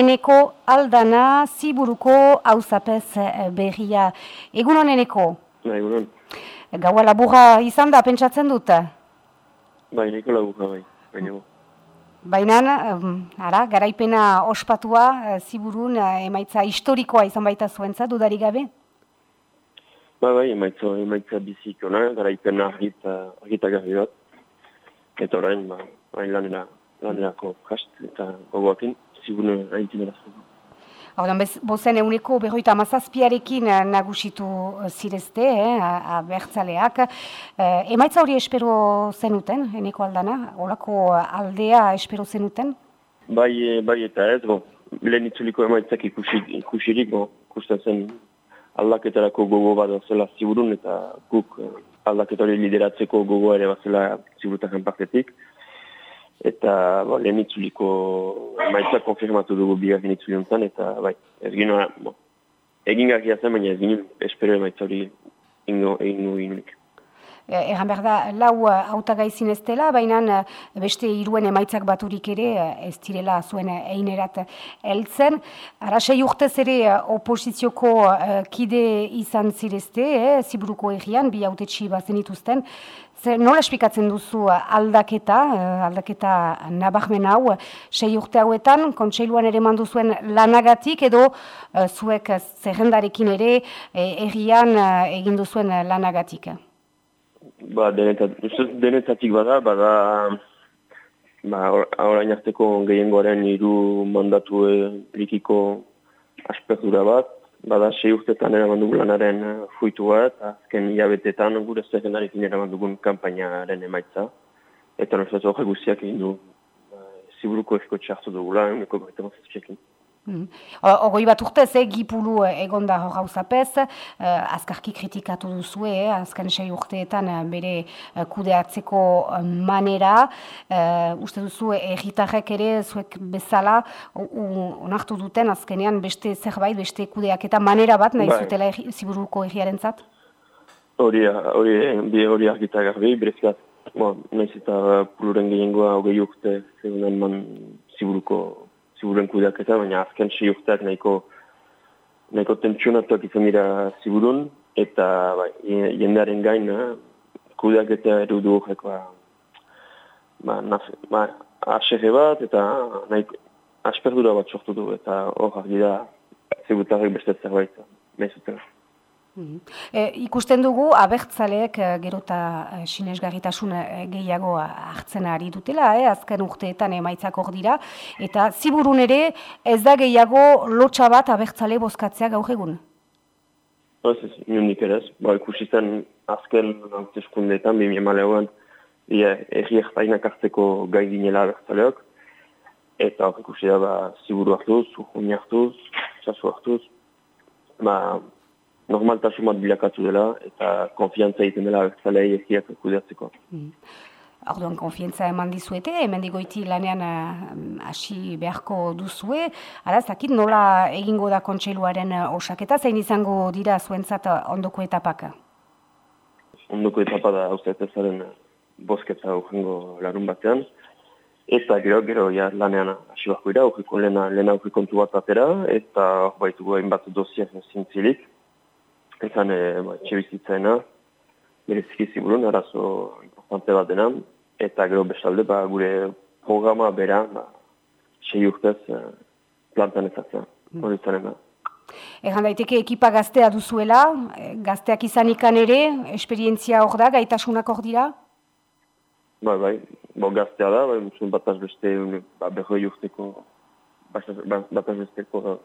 eneko aldana ziburuko hauzapez berria. Egunon eneko? Ba, egunon. Gaua laburra izan da, pentsatzen dut? Bai, eneko laburra bai, baina Baina, ara, garaipena ospatua, ziburun, emaitza historikoa izan baita zuentza, dudarik gabe? Ba, bai, emaitza, emaitza bizik ona, garaipena argita, argita garri bat. Eta orain, ba, orain lanera, lanerako jast eta gogoakin, ziburun haintin erazko. Hau da, bozen euneko berroita amazazpiarekin nagusitu zirezte, eh, abertzaleak. Eh, emaitza hori espero zenuten, eneko aldana? Olako aldea espero zenuten? Bai, bai eta ez, bo, lehen itzuliko emaitzak ikusi, ikusirik, bo, ikusten zen aldaketarako gogo bat zela ziburun, eta guk aldaketari lideratzeko gogoa ere bat zela ziburutaken partetik eta ba, lehen itzuliko maitza konfirmatu dugu bigarren itzuliontan, eta bai, ez gino, bo, egin garria zen, baina ez gino, espero maitza hori ingo, egin inunik. E, egan behar da, lau autagai ez dela, baina beste iruen emaitzak baturik ere ez direla zuen einerat heltzen. Arasei urtez ere oposizioko kide izan zirezte, eh, ziburuko egian, bi autetxi bazen ituzten, Zer, nola esplikatzen duzu aldaketa, eh, aldaketa nabahmen hau, sei urte hauetan, kontseiluan ere mandu zuen lanagatik, edo uh, zuek zerrendarekin ere eh, errian uh, egin duzuen lanagatik? Ba, denetatik bada, bada, ba, orain arteko gehiengoaren hiru mandatu likiko aspektura bat, bada sei urtetan eraman dugu lanaren eh, bat, azken hilabetetan gure zerrendarekin eraman dugun kampainaren emaitza. Eta nortzat horre guztiak egin du, ba, ziburuko esko txartu dugula, uneko gaita mazazpiakin. Mm. Ogoi bat urtez, eh, gipulu egon da hor hauzapez, eh, azkarki kritikatu duzue, eh, azken sei urteetan eh, bere eh, kudeatzeko eh, manera, eh, uste duzu erritarrek ere zuek bezala onartu duten azkenean beste zerbait, beste kudeak eta manera bat nahi bai. zutela erri, ziburuko erriaren zat? Hori, hori, hori argita garbi, berezkat, nahiz eta puluren gehiengoa hogei urte, zegoen man ziburuko ziburen kudeaketa, baina azken sei urteak nahiko nahiko tentsionatuak izan dira ziburun, eta bai, jendearen gain eh, kudeaketa erudu horreko ba, ba, ba, bat, eta nahiko asperdura bat sortu du, eta hor argi da zibutarrek beste zerbait, zutela. E, ikusten dugu, abertzaleek e, gero eta e, sinesgarritasun gehiago hartzen ari dutela, eh? azken urteetan emaitzak hor dira, eta ziburun ere ez da gehiago lotxa bat abertzale bozkatzea gaur egun? Ez, ez, nionik ere ez. Ba, ikusi zen azken hauteskundeetan, bimi emaleoan, erri ertainak hartzeko gai ginela abertzaleok, eta hor ikusi da, ba, ziburu hartuz, urguni hartuz, sasu hartuz, ba, normaltasun bat bilakatu dela eta konfiantza egiten dela zalei egiak kudeatzeko. Mm. Orduan, konfientza eman dizuete, hemen digoiti lanean eh, hasi beharko duzue. Ara, zakit nola egingo da kontseiluaren uh, osaketa, zein izango dira zuentzat ondoko etapaka? Ondoko etapa da hauzetezaren uh, bosketza urrengo larun batean. Eta gero, gero, ja, lanean hasi dira, urriko lehena, lehena urrikontu bat atera, eta baitugu hainbat dosiak zintzilik ezan e, ba, txebizitzaena, bereziki ziburun, arazo importante bat dena, eta gero bestalde, ba, gure programa bera, ba, sei urtez e, plantan ezatzen, hori zanen da. Egan daiteke ekipa gaztea duzuela, gazteak izan ikan ere, esperientzia hor da, gaitasunak hor dira? Bai, bai, bo gaztea da, bai, mutzen bataz beste, ba, behoi urteko, bataz besteko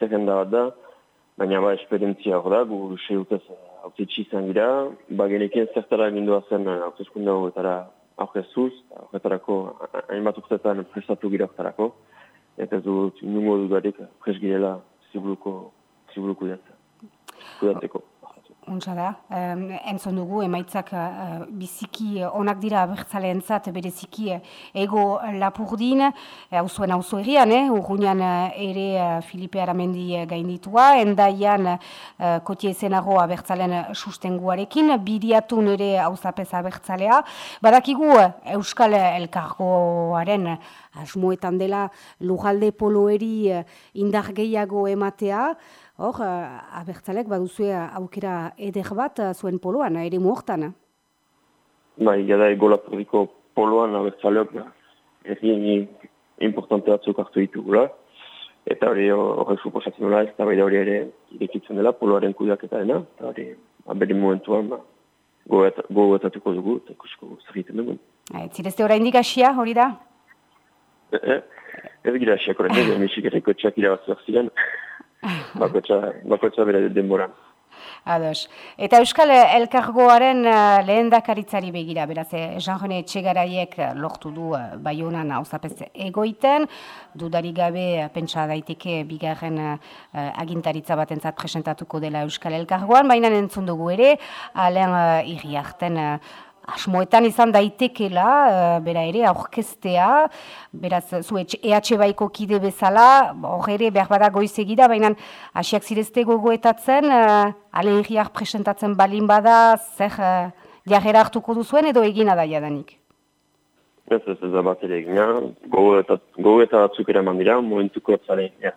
zerrenda bat da, Baina ba, esperientzia hor da, gu sei utez hautetxi izan gira, ba genekien zertara gindua zen hautezkunde horretara aurkezuz, horretarako hainbat urtetan prestatu gira horretarako, eta ez dut nungo dudarik presgirela ziburuko, ziburuko kudatzeko. Untsa da, entzon dugu, emaitzak uh, biziki onak dira abertzaleen zat, bereziki ego lapurdin, hau uh, zuen hau zuerian, eh? ere Filipe Aramendi gainditua, endaian uh, kotie zenago abertzalean sustenguarekin, bidiatun ere hau zapez abertzalea, badakigu Euskal Elkargoaren asmoetan dela lugalde poloeri indar gehiago ematea, hor, abertzalek baduzue aukera eder bat zuen poloan, ere muortan. Bai, gada egolapuriko poloan abertzaleok egin importante batzuk hartu ditugula. Eta hori horrek suposatzen nola ez da bai hori ere irekitzen dela poloaren kudeak eta dena. Eta hori aberi momentuan ba, gogoetatuko dugu eta ikusiko zerriten dugu. Ez zirezte hori indik asia hori da? Ez gira asia korren, ez misik erreko txak irabazuak ziren. Bakotxa bere denboran. Ados. Eta Euskal Elkargoaren uh, lehen dakaritzari begira, beraz, eh, Jean-René Txegaraiek uh, lortu du uh, bai honan hauzapez egoiten, dudarik gabe pentsa daiteke bigarren uh, agintaritza batentzat presentatuko dela Euskal Elkargoan, baina entzun dugu ere, alen uh, irriarten asmoetan izan daitekela, uh, bera ere, aurkestea, beraz, zu EH baiko kide bezala, hor ere, behar bada goizegira, baina asiak zirezte gogoetatzen, uh, ale presentatzen balin bada, zer uh, jarrera hartuko duzuen edo egina da jadanik? Ez ez ez bat ere egina, gogoeta batzuk ere mandira, momentuko zare, ja,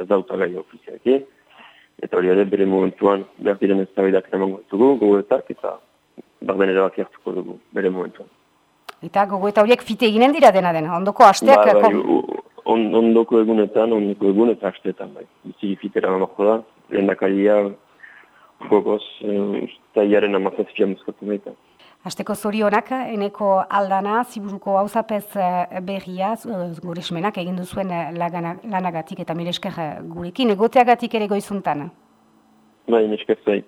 ez da utagai ofiziaki, eta hori ere bere momentuan behar diren ez da ditugu, gogoetak, eta barben ere baki hartuko dugu, bere momentuan. Eta gogo eta horiek fite eginen dira dena dena, ondoko hasteak? Ba, bai, on, ondoko egunetan, ondoko egun eta hasteetan, bai. Bizi fitera mamako da, lehen dakaria, gogoz, eta e, jaren amazazpia muskatu baita. Azteko zorionak, eneko aldana, ziburuko hauzapez e, berria, gure esmenak egin duzuen lanagatik eta milesker gurekin, egoteagatik ere goizuntan. Bai, milesker zait.